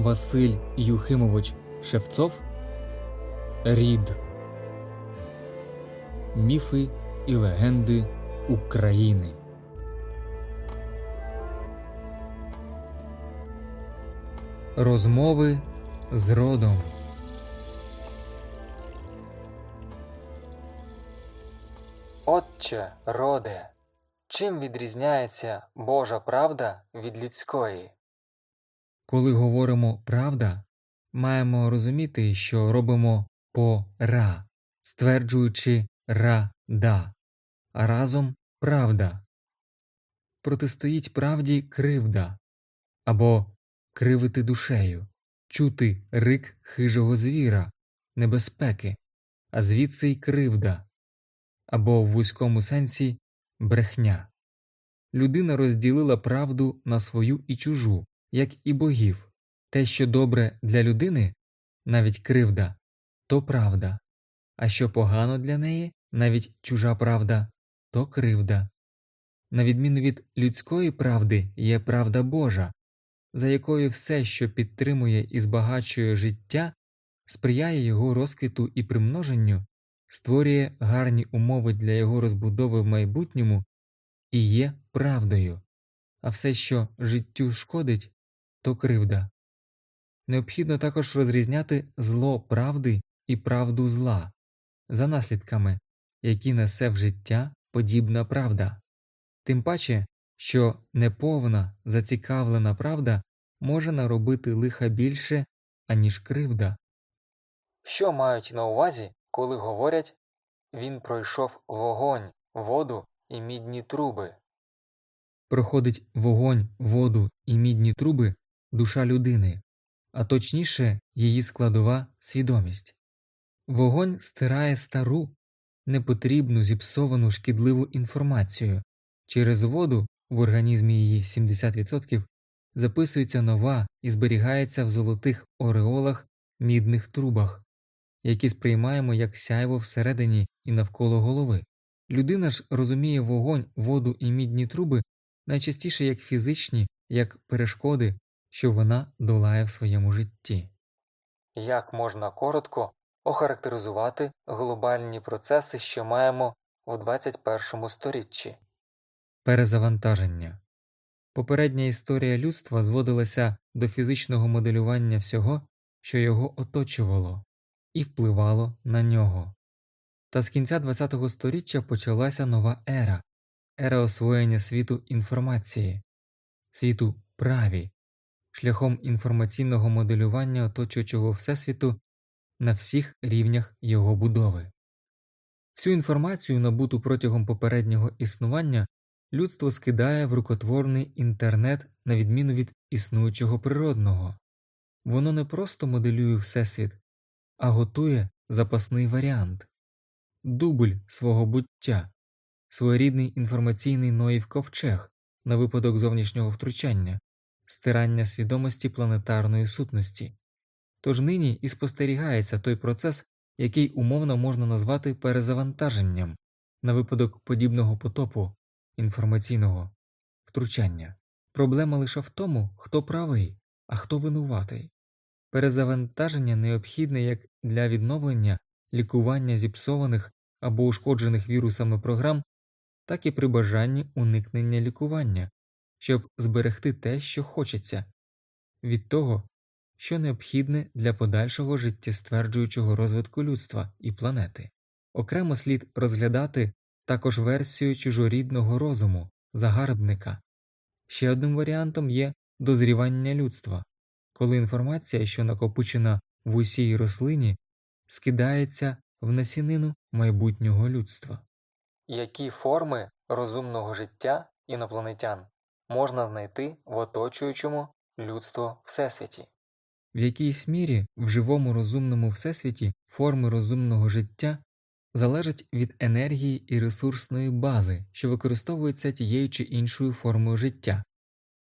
Василь Юхимович Шевцов Рід Міфи і легенди України. Розмови з родом. Отче, роде, чим відрізняється Божа правда від людської? Коли говоримо правда, маємо розуміти, що робимо по ра, стверджуючи ра да, а разом правда. Протистоїть правді кривда або кривити душею, чути рик хижого звіра, небезпеки, а звідси й кривда або в вузькому сенсі брехня. Людина розділила правду на свою і чужу, як і богів. Те, що добре для людини, навіть кривда, то правда, а що погано для неї, навіть чужа правда, то кривда. На відміну від людської правди є правда Божа, за якою все, що підтримує і збагачує життя, сприяє його розквіту і примноженню, створює гарні умови для його розбудови в майбутньому і є правдою, а все, що життю шкодить, то кривда. Необхідно також розрізняти зло правди і правду зла за наслідками, які несе в життя подібна правда, тим паче, що неповна зацікавлена правда може наробити лиха більше, аніж кривда. Що мають на увазі, коли говорять він пройшов вогонь, воду і мідні труби? Проходить вогонь, воду і мідні труби душа людини, а точніше її складова свідомість. Вогонь стирає стару, непотрібну зіпсовану шкідливу інформацію. Через воду в організмі її 70% записується нова і зберігається в золотих ореолах мідних трубах, які сприймаємо як сяйво всередині і навколо голови. Людина ж розуміє вогонь, воду і мідні труби найчастіше як фізичні, як перешкоди, що вона долає в своєму житті. Як можна коротко охарактеризувати глобальні процеси, що маємо в 21 сторіччі? Перезавантаження Попередня історія людства зводилася до фізичного моделювання всього, що його оточувало, і впливало на нього. Та з кінця ХХ століття почалася нова ера ера освоєння світу інформації, світу праві, шляхом інформаційного моделювання оточуючого Всесвіту на всіх рівнях його будови. Всю інформацію, набуту протягом попереднього існування, людство скидає в рукотворний інтернет на відміну від існуючого природного, воно не просто моделює Всесвіт, а готує запасний варіант, дубль свого буття, своєрідний інформаційний Ноїв ковчег на випадок зовнішнього втручання, стирання свідомості планетарної сутності. Тож нині і спостерігається той процес, який умовно можна назвати перезавантаженням на випадок подібного потопу інформаційного втручання. Проблема лише в тому, хто правий, а хто винуватий. Перезавантаження необхідне як для відновлення лікування зіпсованих або ушкоджених вірусами програм, так і при бажанні уникнення лікування, щоб зберегти те, що хочеться, від того, що необхідне для подальшого життєстверджуючого розвитку людства і планети. Окремо слід розглядати також версію чужорідного розуму, загарбника. Ще одним варіантом є дозрівання людства, коли інформація, що накопичена в усій рослині, скидається в насінину майбутнього людства. Які форми розумного життя інопланетян можна знайти в оточуючому людство Всесвіті? В якійсь мірі в живому розумному всесвіті форми розумного життя залежать від енергії і ресурсної бази, що використовується тією чи іншою формою життя.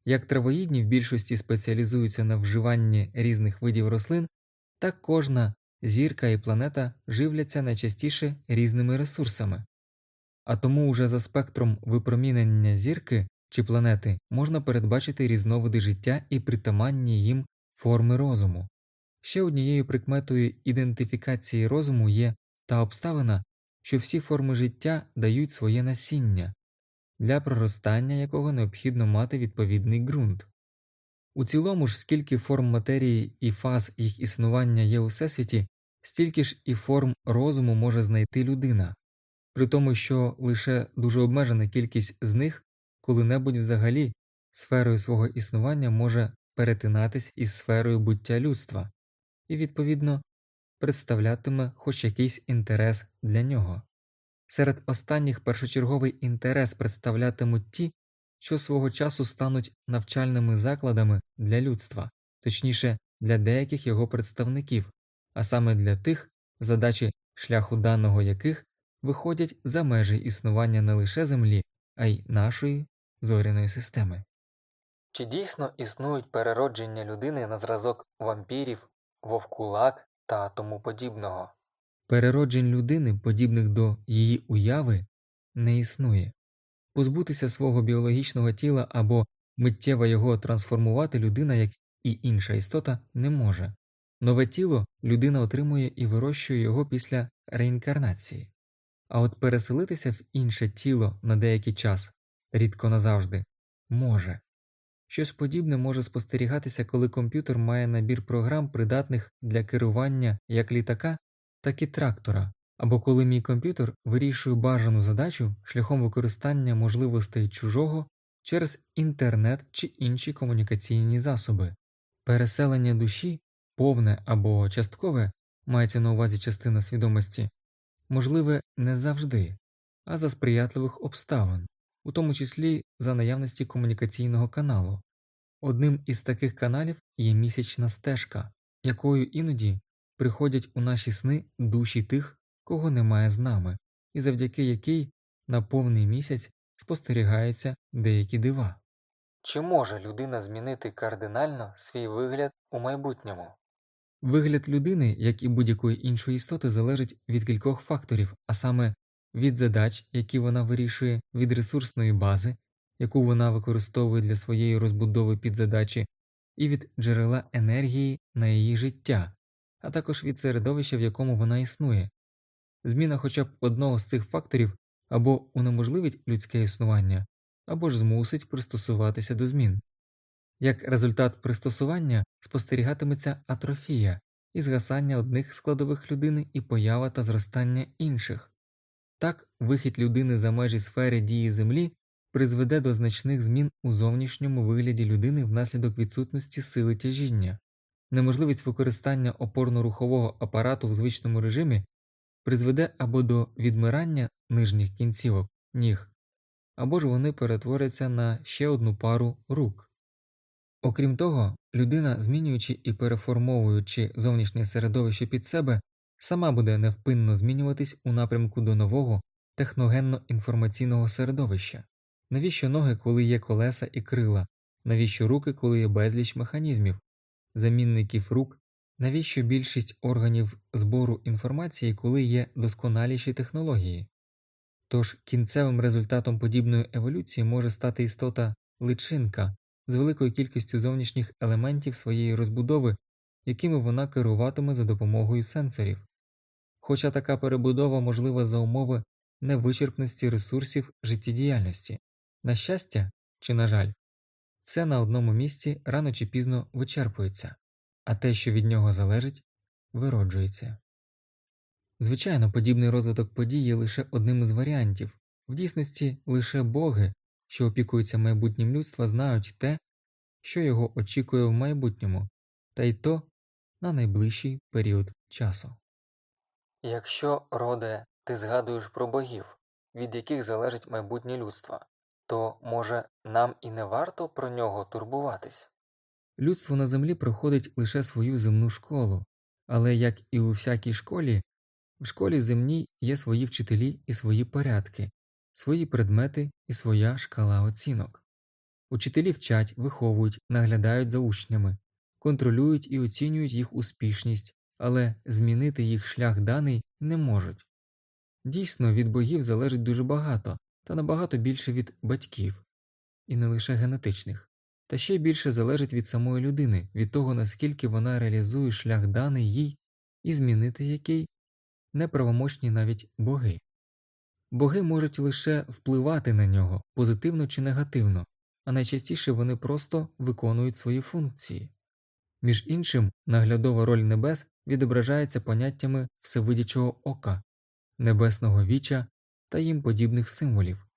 Як травоїдні в більшості спеціалізуються на вживанні різних видів рослин, так кожна зірка і планета живляться найчастіше різними ресурсами, а тому уже за спектром випромінення зірки чи планети можна передбачити різновиди життя і притаманні їм форми розуму. Ще однією прикметою ідентифікації розуму є та обставина, що всі форми життя дають своє насіння, для проростання якого необхідно мати відповідний ґрунт. У цілому ж, скільки форм матерії і фаз їх існування є у всесвіті, стільки ж і форм розуму може знайти людина, при тому, що лише дуже обмежена кількість з них коли-небудь взагалі сферою свого існування може перетинатись із сферою буття людства і, відповідно, представлятиме хоч якийсь інтерес для нього. Серед останніх першочерговий інтерес представлятимуть ті, що свого часу стануть навчальними закладами для людства, точніше для деяких його представників, а саме для тих, задачі шляху даного яких виходять за межі існування не лише Землі, а й нашої зоряної системи. Чи дійсно існують переродження людини на зразок вампірів, вовкулак та тому подібного? Перероджень людини, подібних до її уяви, не існує. Позбутися свого біологічного тіла або миттєво його трансформувати людина, як і інша істота, не може. Нове тіло людина отримує і вирощує його після реінкарнації, а от переселитися в інше тіло на деякий час, рідко назавжди, може. Щось подібне може спостерігатися, коли комп'ютер має набір програм, придатних для керування як літака, так і трактора, або коли мій комп'ютер вирішує бажану задачу шляхом використання можливостей чужого через інтернет чи інші комунікаційні засоби. Переселення душі, повне або часткове, мається на увазі частина свідомості, можливе не завжди, а за сприятливих обставин, у тому числі за наявності комунікаційного каналу. Одним із таких каналів є місячна стежка, якою іноді приходять у наші сни душі тих, кого немає з нами, і завдяки якій на повний місяць спостерігаються деякі дива. Чи може людина змінити кардинально свій вигляд у майбутньому? Вигляд людини, як і будь-якої іншої істоти, залежить від кількох факторів, а саме від задач, які вона вирішує, від ресурсної бази, яку вона використовує для своєї розбудови підзадачі, і від джерела енергії на її життя, а також від середовища, в якому вона існує. Зміна хоча б одного з цих факторів або унеможливить людське існування, або ж змусить пристосуватися до змін. Як результат пристосування спостерігатиметься атрофія і згасання одних складових людини і поява та зростання інших. Так, вихід людини за межі сфери дії Землі призведе до значних змін у зовнішньому вигляді людини внаслідок відсутності сили тяжіння, неможливість використання опорно-рухового апарату в звичному режимі призведе або до відмирання нижніх кінцівок ніг, або ж вони перетворяться на ще одну пару рук. Окрім того, людина, змінюючи і переформовуючи зовнішнє середовище під себе, сама буде невпинно змінюватись у напрямку до нового техногенно-інформаційного середовища. Навіщо ноги, коли є колеса і крила, навіщо руки, коли є безліч механізмів, замінників рук, навіщо більшість органів збору інформації, коли є досконаліші технології? Тож кінцевим результатом подібної еволюції може стати істота личинка з великою кількістю зовнішніх елементів своєї розбудови, якими вона керуватиме за допомогою сенсорів. Хоча така перебудова можлива за умови невичерпності ресурсів життєдіяльності. На щастя чи на жаль, все на одному місці рано чи пізно вичерпується, а те, що від нього залежить, вироджується. Звичайно, подібний розвиток подій є лише одним із варіантів, в дійсності лише боги, що опікуються майбутнім людства, знають те, що його очікує в майбутньому, та й то на найближчий період часу. Якщо, роде, ти згадуєш про богів, від яких залежить майбутнє людства, то, може, нам і не варто про нього турбуватись? Людство на землі проходить лише свою земну школу, але як і у всякій школі, в школі земній є свої вчителі і свої порядки, свої предмети і своя шкала оцінок. Учителі вчать, виховують, наглядають за учнями, контролюють і оцінюють їх успішність, але змінити їх шлях даний не можуть. Дійсно, від богів залежить дуже багато, та набагато більше від батьків, і не лише генетичних. та ще більше залежить від самої людини, від того, наскільки вона реалізує шлях даний їй і змінити який неправомочні навіть боги. Боги можуть лише впливати на нього позитивно чи негативно, а найчастіше вони просто виконують свої функції. Між іншим, наглядова роль небес відображається поняттями всевидячого ока, небесного віча та їм подібних символів.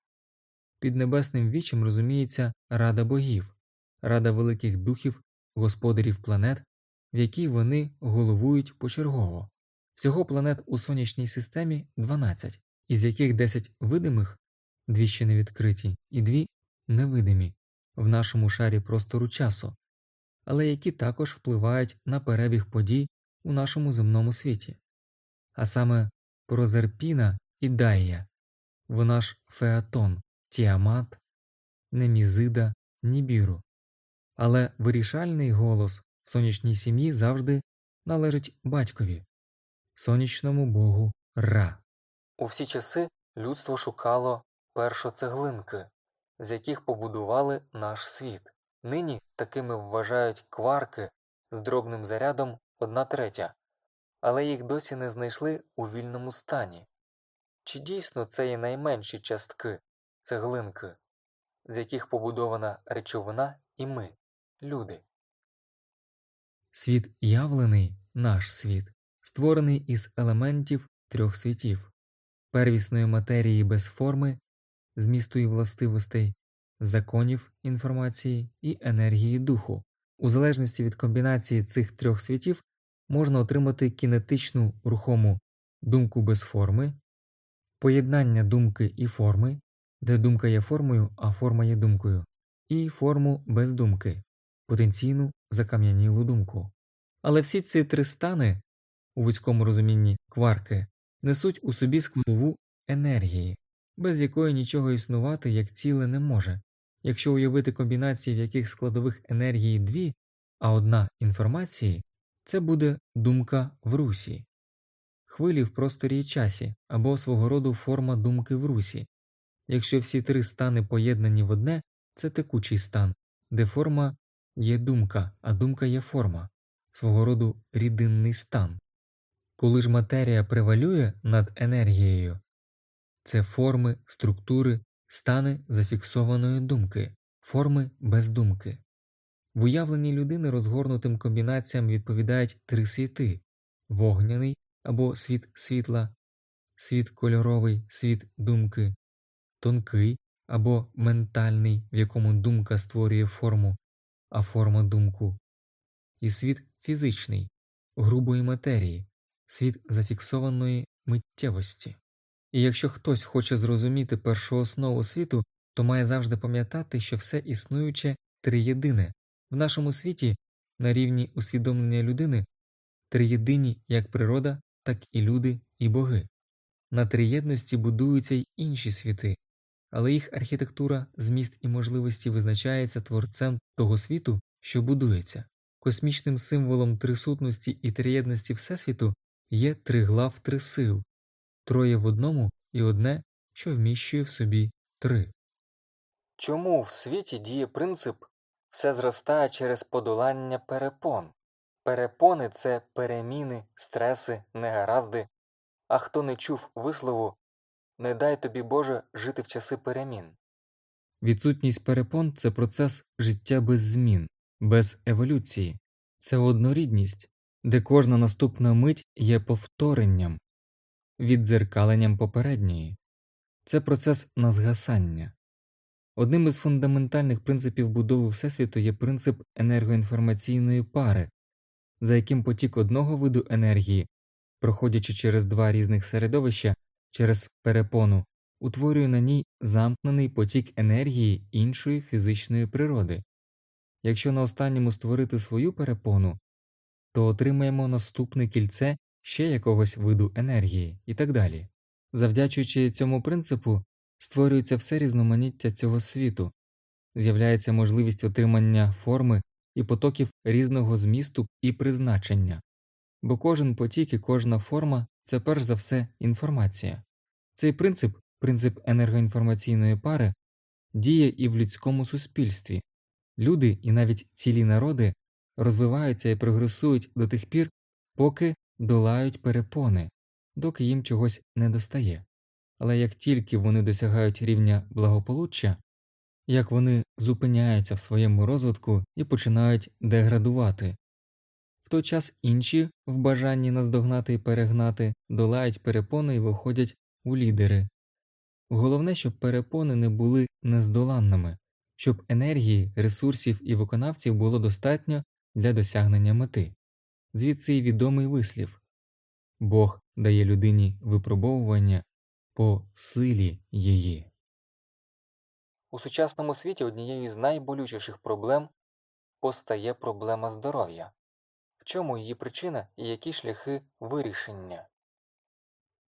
Під небесним вічем розуміється рада богів, рада великих духів, господарів планет, в якій вони головують почергово. Всього планет у сонячній системі 12, із яких 10 видимих, дві ще не відкриті, і дві невидимі в нашому шарі простору часу, але які також впливають на перебіг подій у нашому земному світі, а саме Прозерпіна і Дайя, вона ж Феатон, Тіамат, Немізида, Нібіру. Але вирішальний голос в сонячній сім'ї завжди належить батькові, сонячному богу Ра. У всі часи людство шукало першоцеглинки, з яких побудували наш світ. Нині такими вважають кварки з дробним зарядом 1 третя, але їх досі не знайшли у вільному стані. Чи дійсно це є найменші частки цеглинки, з яких побудована речовина і ми, люди? Світ явлений, наш світ, створений із елементів трьох світів первісної матерії без форми, змісту і властивостей, законів інформації і енергії духу. У залежності від комбінації цих трьох світів можна отримати кінетичну рухому думку без форми, поєднання думки і форми, де думка є формою, а форма є думкою, і форму без думки, потенційну закам'янілу думку. Але всі ці три стани, у вузькому розумінні кварки, несуть у собі складову енергії, без якої нічого існувати як ціле не може. Якщо уявити комбінації, в яких складових енергії дві, а одна інформації, це буде думка в русі, хвилі в просторі і часі або свого роду форма думки в русі. Якщо всі три стани поєднані в одне, це текучий стан, де форма є думка, а думка є форма, свого роду рідинний стан. Коли ж матерія превалює над енергією, це форми, структури, стани зафіксованої думки, форми без думки. В уявленні людини розгорнутим комбінаціям відповідають три світи вогняний або світ світла, світ кольоровий, світ думки, тонкий або ментальний, в якому думка створює форму, а форма думку, і світ фізичний, грубої матерії, світ зафіксованої миттєвості. І якщо хтось хоче зрозуміти першу основу світу, то має завжди пам'ятати, що все існуюче триєдине в нашому світі на рівні усвідомлення людини триєдині як природа, так і люди і боги. На триєдності будуються й інші світи, але їх архітектура, зміст і можливості визначається творцем того світу, що будується. Космічним символом трисутності і триєдності Всесвіту є триглав трисил, троє в одному і одне, що вміщує в собі три. Чому в світі діє принцип все зростає через подолання перепон? Перепони це переміни, стреси, негаразди, а хто не чув вислову не дай тобі Боже жити в часи перемін. Відсутність перепон це процес життя без змін, без еволюції, це однорідність, де кожна наступна мить є повторенням, віддзеркаленням попередньої, це процес назгасання. Одним із фундаментальних принципів будови Всесвіту є принцип енергоінформаційної пари, за яким потік одного виду енергії, проходячи через два різних середовища через перепону, утворює на ній замкнений потік енергії іншої фізичної природи. Якщо на останньому створити свою перепону, то отримаємо наступне кільце ще якогось виду енергії і так далі. Завдячуючи цьому принципу, створюється все різноманіття цього світу, з'являється можливість отримання форми і потоків різного змісту і призначення, бо кожен потік і кожна форма це перш за все інформація. Цей принцип, принцип енергоінформаційної пари, діє і в людському суспільстві. Люди і навіть цілі народи розвиваються і прогресують до тих пір, поки долають перепони, доки їм чогось не достає. Але як тільки вони досягають рівня благополуччя, як вони зупиняються в своєму розвитку і починають деградувати, в той час інші, в бажанні наздогнати і перегнати, долають перепони і виходять у лідери. Головне, щоб перепони не були нездоланними, щоб енергії, ресурсів і виконавців було достатньо для досягнення мети. Звідси й відомий вислів Бог дає людині випробовування по силі її. У сучасному світі однією з найболючіших проблем постає проблема здоров'я. В чому її причина і які шляхи вирішення?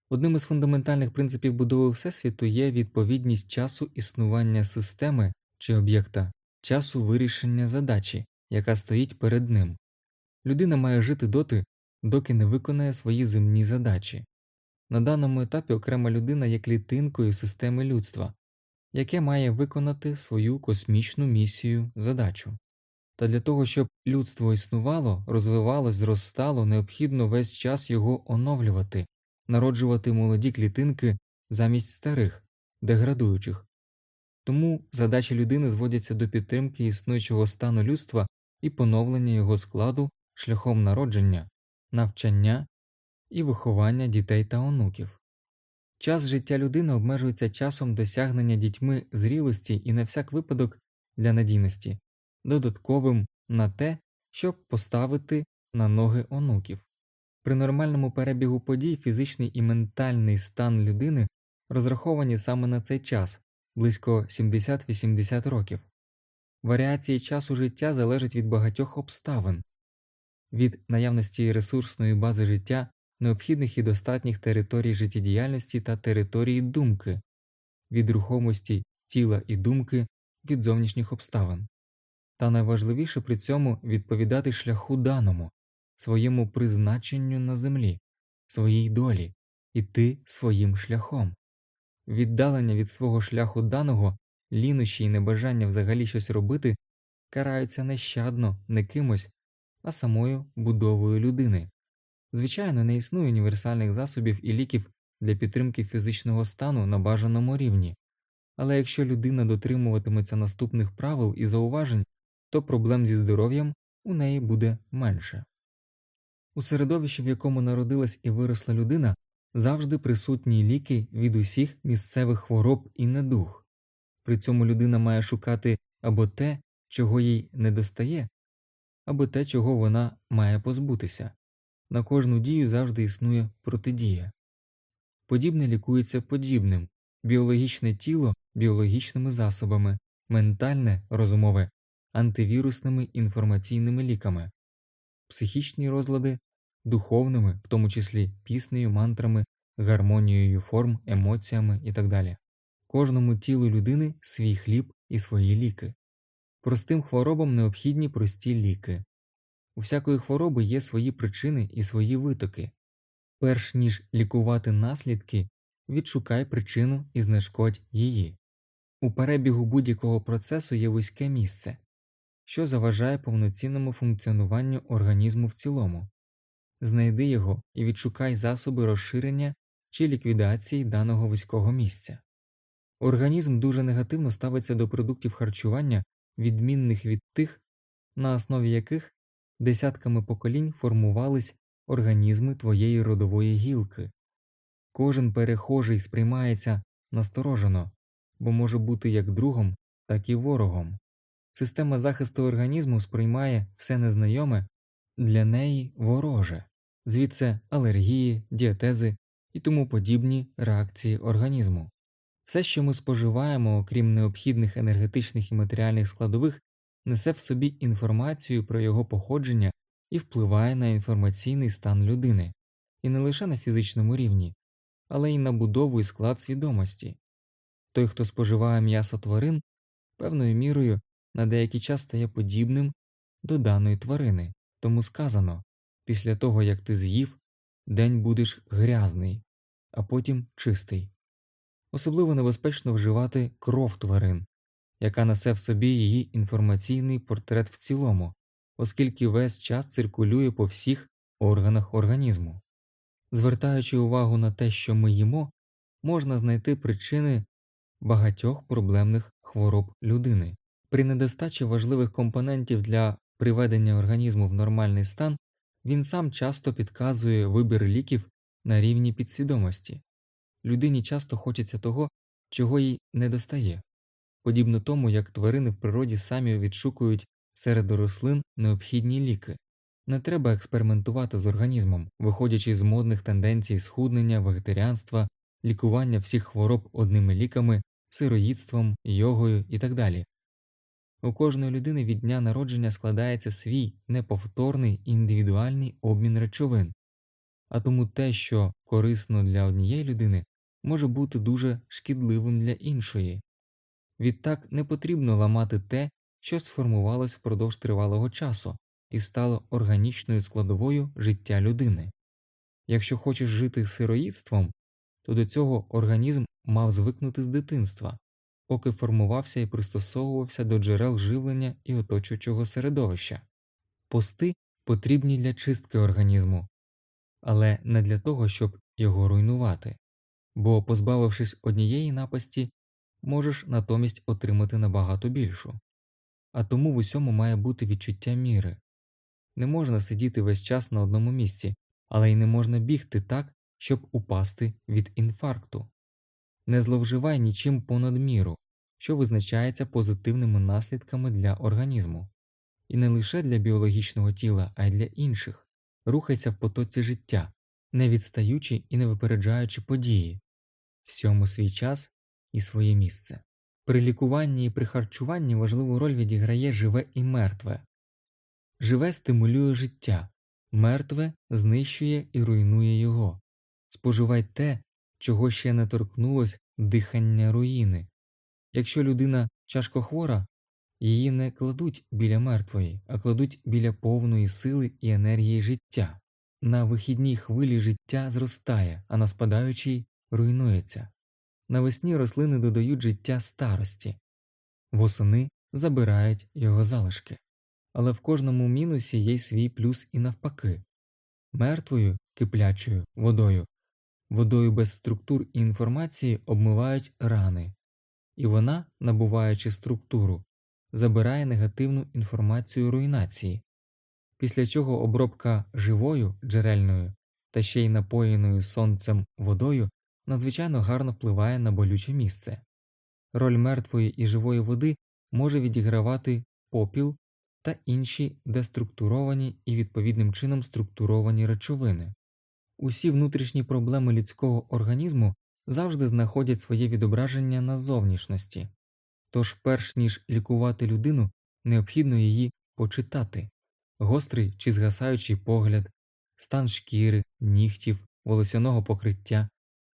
Одним із фундаментальних принципів будови Всесвіту є відповідність часу існування системи чи об'єкта, часу вирішення задачі, яка стоїть перед ним. Людина має жити доти, доки не виконає свої земні задачі. На даному етапі окрема людина є клітинкою системи людства, яке має виконати свою космічну місію задачу. Та для того, щоб людство існувало, розвивалось, зростало, необхідно весь час його оновлювати, народжувати молоді клітинки замість старих, деградуючих. Тому задачі людини зводяться до підтримки існуючого стану людства і поновлення його складу шляхом народження, навчання і виховання дітей та онуків. Час життя людини обмежується часом досягнення дітьми зрілості і на всяк випадок для надійності, додатковим на те, щоб поставити на ноги онуків. При нормальному перебігу подій фізичний і ментальний стан людини розраховані саме на цей час близько 70-80 років. Варіації часу життя залежать від багатьох обставин, від наявності ресурсної бази життя, необхідних і достатніх територій життєдіяльності та території думки, від рухомості тіла і думки від зовнішніх обставин, та найважливіше при цьому відповідати шляху даному, своєму призначенню на землі, своїй долі, іти своїм шляхом. Віддалення від свого шляху даного, лінощі і небажання взагалі щось робити караються нещадно не кимось, а самою будовою людини. Звичайно, не існує універсальних засобів і ліків для підтримки фізичного стану на бажаному рівні, але якщо людина дотримуватиметься наступних правил і зауважень, то проблем зі здоров'ям у неї буде менше. У середовищі, в якому народилась і виросла людина, завжди присутні ліки від усіх місцевих хвороб і недуг. При цьому людина має шукати або те, чого їй не достає, або те, чого вона має позбутися. На кожну дію завжди існує протидія. Подібне лікується подібним, біологічне тіло біологічними засобами, ментальне розумове антивірусними інформаційними ліками, психічні розлади духовними, в тому числі піснею, мантрами, гармонією форм, емоціями і так далі. Кожному тілу людини свій хліб і свої ліки. Простим хворобам необхідні прості ліки. У всякої хвороби є свої причини і свої витоки. Перш ніж лікувати наслідки, відшукай причину і знешкодь її. У перебігу будь-якого процесу є вузьке місце, що заважає повноцінному функціонуванню організму в цілому. Знайди його і відшукай засоби розширення чи ліквідації даного вузького місця. Організм дуже негативно ставиться до продуктів харчування, відмінних від тих, на основі яких десятками поколінь формувались організми твоєї родової гілки. Кожен перехожий сприймається насторожено, бо може бути як другом, так і ворогом. Система захисту організму сприймає все незнайоме для неї вороже, звідси алергії, діатези і тому подібні реакції організму. Все, що ми споживаємо, окрім необхідних енергетичних і матеріальних складових, несе в собі інформацію про його походження і впливає на інформаційний стан людини, і не лише на фізичному рівні, але й на будову і склад свідомості. Той, хто споживає м'ясо тварин, певною мірою на деякий час стає подібним до даної тварини, тому сказано після того як ти з'їв, день будеш грязний, а потім чистий. Особливо небезпечно вживати кров тварин, яка несе в собі її інформаційний портрет в цілому, оскільки весь час циркулює по всіх органах організму. Звертаючи увагу на те, що ми їмо, можна знайти причини багатьох проблемних хвороб людини. При недостачі важливих компонентів для приведення організму в нормальний стан він сам часто підказує вибір ліків на рівні підсвідомості. Людині часто хочеться того, чого їй не достає, подібно тому, як тварини в природі самі відшукують серед рослин необхідні ліки. Не треба експериментувати з організмом, виходячи з модних тенденцій схуднення, вегетаріанства, лікування всіх хвороб одними ліками, сироїдством, йогою і так далі. У кожної людини від дня народження складається свій неповторний індивідуальний обмін речовин, а тому те, що корисно для однієї людини, може бути дуже шкідливим для іншої. Відтак не потрібно ламати те, що сформувалось впродовж тривалого часу і стало органічною складовою життя людини. Якщо хочеш жити сироїдством, то до цього організм мав звикнути з дитинства, поки формувався і пристосовувався до джерел живлення і оточуючого середовища. Пости потрібні для чистки організму, але не для того, щоб його руйнувати, бо, позбавившись однієї напасті, можеш натомість отримати набагато більшу. А тому в усьому має бути відчуття міри. Не можна сидіти весь час на одному місці, але й не можна бігти так, щоб упасти від інфаркту. Не зловживай нічим понад міру, що визначається позитивними наслідками для організму, і не лише для біологічного тіла, а й для інших, рухайся в потоці життя, не відстаючи і не випереджаючи події, всьому свій час і своє місце. При лікуванні і при харчуванні важливу роль відіграє живе і мертве. Живе стимулює життя, мертве знищує і руйнує його. Споживай те, чого ще не торкнулось дихання руїни. Якщо людина чашкохвора, її не кладуть біля мертвої, а кладуть біля повної сили і енергії життя. На вихідній хвилі життя зростає, а на спадаючій руйнується. Навесні рослини додають життя старості, восени забирають його залишки. Але в кожному мінусі є свій плюс і навпаки мертвою киплячою водою, водою без структур і інформації обмивають рани, і вона, набуваючи структуру, забирає негативну інформацію руйнації, після чого обробка живою джерельною та ще й напоєною сонцем водою надзвичайно гарно впливає на болюче місце. Роль мертвої і живої води може відігравати попіл та інші деструктуровані і відповідним чином структуровані речовини. Усі внутрішні проблеми людського організму завжди знаходять своє відображення на зовнішності, тож, перш ніж лікувати людину, необхідно її почитати гострий чи згасаючий погляд, стан шкіри, нігтів, волосяного покриття,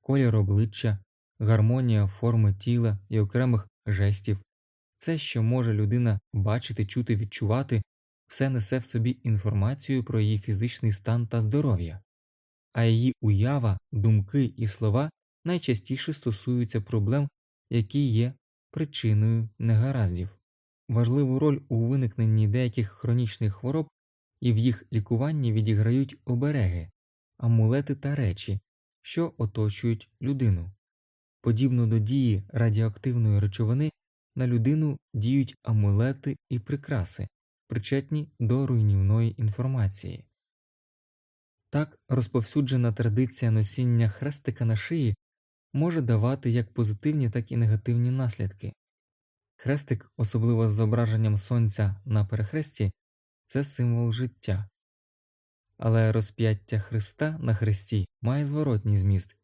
колір обличчя, гармонія форми тіла і окремих жестів, все, що може людина бачити, чути, відчувати, все несе в собі інформацію про її фізичний стан та здоров'я, а її уява, думки і слова найчастіше стосуються проблем, які є причиною негараздів. Важливу роль у виникненні деяких хронічних хвороб і в їх лікуванні відіграють обереги, амулети та речі, що оточують людину. Подібно до дії радіоактивної речовини на людину діють амулети і прикраси, причетні до руйнівної інформації. Так розповсюджена традиція носіння хрестика на шиї може давати як позитивні, так і негативні наслідки. Хрестик, особливо з зображенням сонця на перехресті, це символ життя, але розп'яття Христа на хресті має зворотній зміст,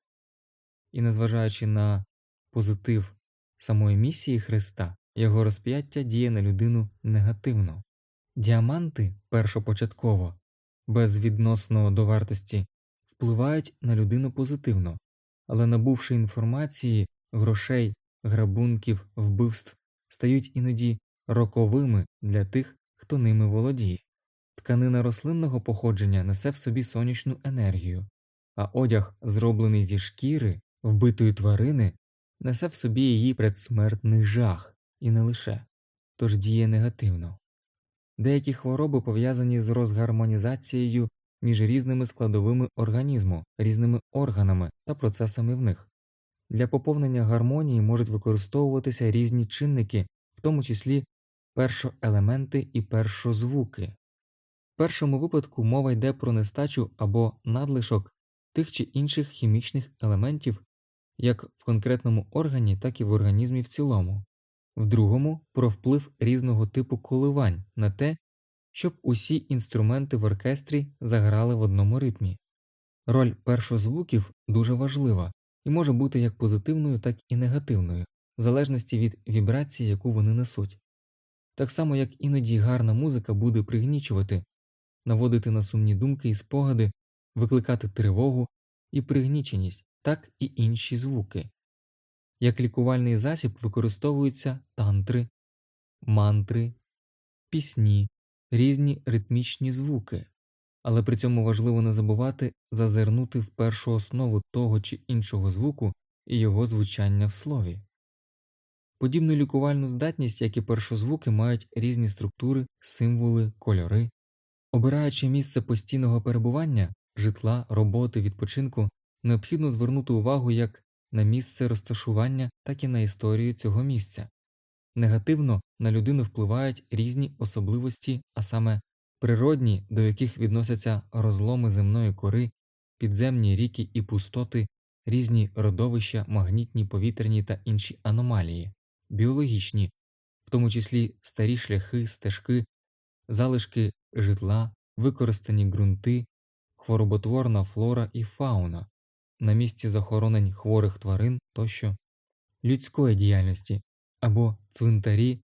і, незважаючи на позитив самої місії Христа, його розп'яття діє на людину негативно. Діаманти першопочатково, безвідносно до вартості, впливають на людину позитивно, але набувши інформації, грошей, грабунків, вбивств, стають іноді роковими для тих, хто ними володіє. Тканина рослинного походження несе в собі сонячну енергію, а одяг, зроблений зі шкіри, вбитої тварини, несе в собі її предсмертний жах, і не лише, тож діє негативно. Деякі хвороби пов'язані з розгармонізацією між різними складовими організму, різними органами та процесами в них. Для поповнення гармонії можуть використовуватися різні чинники, в тому числі першоелементи і першозвуки. В першому випадку мова йде про нестачу або надлишок тих чи інших хімічних елементів як в конкретному органі, так і в організмі в цілому, в другому про вплив різного типу коливань на те, щоб усі інструменти в оркестрі заграли в одному ритмі. Роль першозвуків дуже важлива і може бути як позитивною, так і негативною, в залежності від вібрації, яку вони несуть. Так само, як іноді гарна музика буде пригнічувати, наводити на сумні думки і спогади, викликати тривогу і пригніченість, так і інші звуки. Як лікувальний засіб використовуються тантри, мантри, пісні, різні ритмічні звуки, але при цьому важливо не забувати зазирнути в першу основу того чи іншого звуку і його звучання в слові. Подібну лікувальну здатність, як і першозвуки, мають різні структури, символи, кольори. Обираючи місце постійного перебування, житла, роботи, відпочинку, необхідно звернути увагу як на місце розташування, так і на історію цього місця. Негативно на людину впливають різні особливості, а саме природні, до яких відносяться розломи земної кори, підземні ріки і пустоти, різні родовища, магнітні, повітряні та інші аномалії, біологічні, в тому числі старі шляхи, стежки, залишки житла, використані ґрунти, хвороботворна флора і фауна, на місці захоронень хворих тварин тощо, людської діяльності або цвинтарі,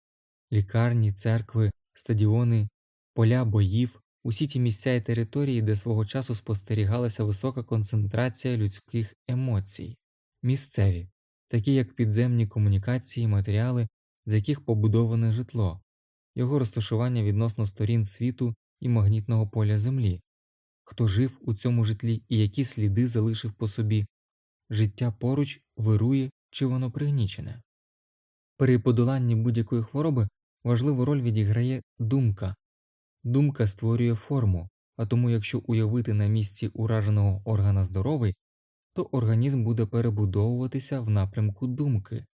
лікарні, церкви, стадіони, поля боїв, усі ті місця і території, де свого часу спостерігалася висока концентрація людських емоцій, місцеві, такі як підземні комунікації, матеріали, з яких побудоване житло, його розташування відносно сторін світу і магнітного поля Землі, хто жив у цьому житлі і які сліди залишив по собі, життя поруч вирує чи воно пригнічене. При подоланні будь-якої хвороби важливу роль відіграє думка, думка створює форму, а тому, якщо уявити на місці ураженого органа здоровий, то організм буде перебудовуватися в напрямку думки.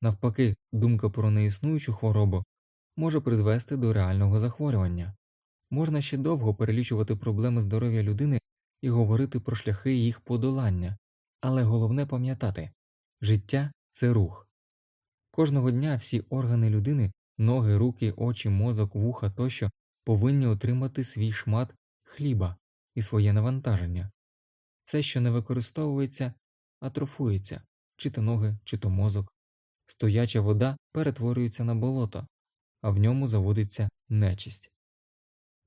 Навпаки, думка про неіснуючу хворобу може призвести до реального захворювання. Можна ще довго перелічувати проблеми здоров'я людини і говорити про шляхи їх подолання, але головне пам'ятати життя це рух. Кожного дня всі органи людини, ноги, руки, очі, мозок, вуха тощо повинні отримати свій шмат хліба і своє навантаження. Все, що не використовується, атрофується чи то ноги, чи то мозок. Стояча вода перетворюється на болото, а в ньому заводиться нечисть.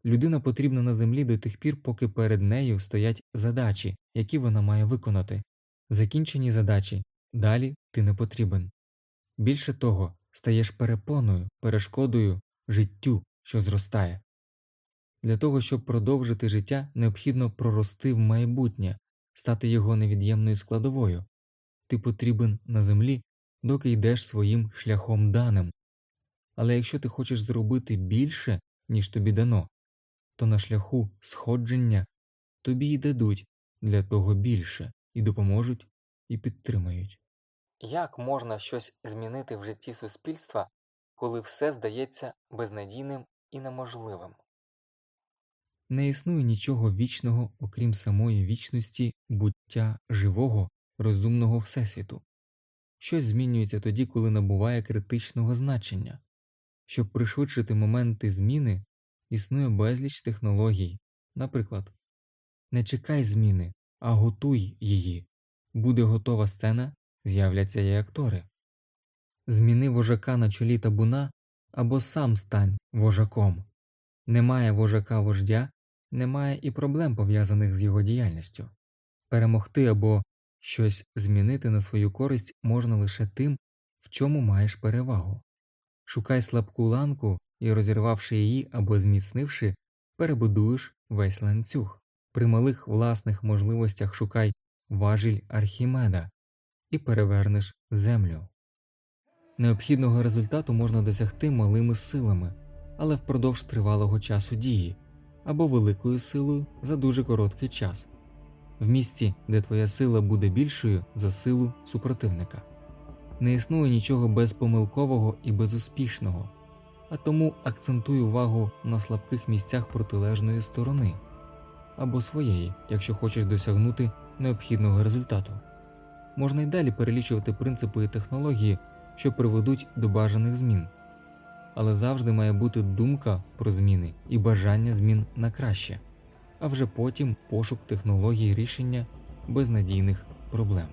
Людина потрібна на землі до тих пір, поки перед нею стоять задачі, які вона має виконати. Закінчені задачі далі ти не потрібен. Більше того, стаєш перепоною, перешкодою життю, що зростає. Для того, щоб продовжити життя, необхідно прорости в майбутнє, стати його невід'ємною складовою. Ти потрібен на землі, доки йдеш своїм шляхом даним. Але якщо ти хочеш зробити більше, ніж тобі дано, то на шляху сходження тобі й дадуть для того більше і допоможуть і підтримають. Як можна щось змінити в житті суспільства, коли все здається безнадійним і неможливим? Не існує нічого вічного, окрім самої вічності буття живого, розумного Всесвіту. Щось змінюється тоді, коли набуває критичного значення. Щоб пришвидшити моменти зміни, існує безліч технологій. Наприклад, не чекай зміни, а готуй її. Буде готова сцена, з'являться і актори. Зміни вожака на чолі табуна або сам стань вожаком. Немає вожака вождя, немає і проблем пов'язаних з його діяльністю. Перемогти або щось змінити на свою користь можна лише тим, в чому маєш перевагу. Шукай слабку ланку і, розірвавши її або зміцнивши, перебудуєш весь ланцюг. При малих власних можливостях шукай важіль Архімеда і перевернеш землю. Необхідного результату можна досягти малими силами, але впродовж тривалого часу дії або великою силою за дуже короткий час, в місці, де твоя сила буде більшою за силу супротивника. Не існує нічого безпомилкового і безуспішного, а тому акцентуй увагу на слабких місцях протилежної сторони або своєї, якщо хочеш досягнути необхідного результату. Можна й далі перелічувати принципи і технології, що приведуть до бажаних змін, але завжди має бути думка про зміни і бажання змін на краще, а вже потім пошук технологій рішення безнадійних проблем.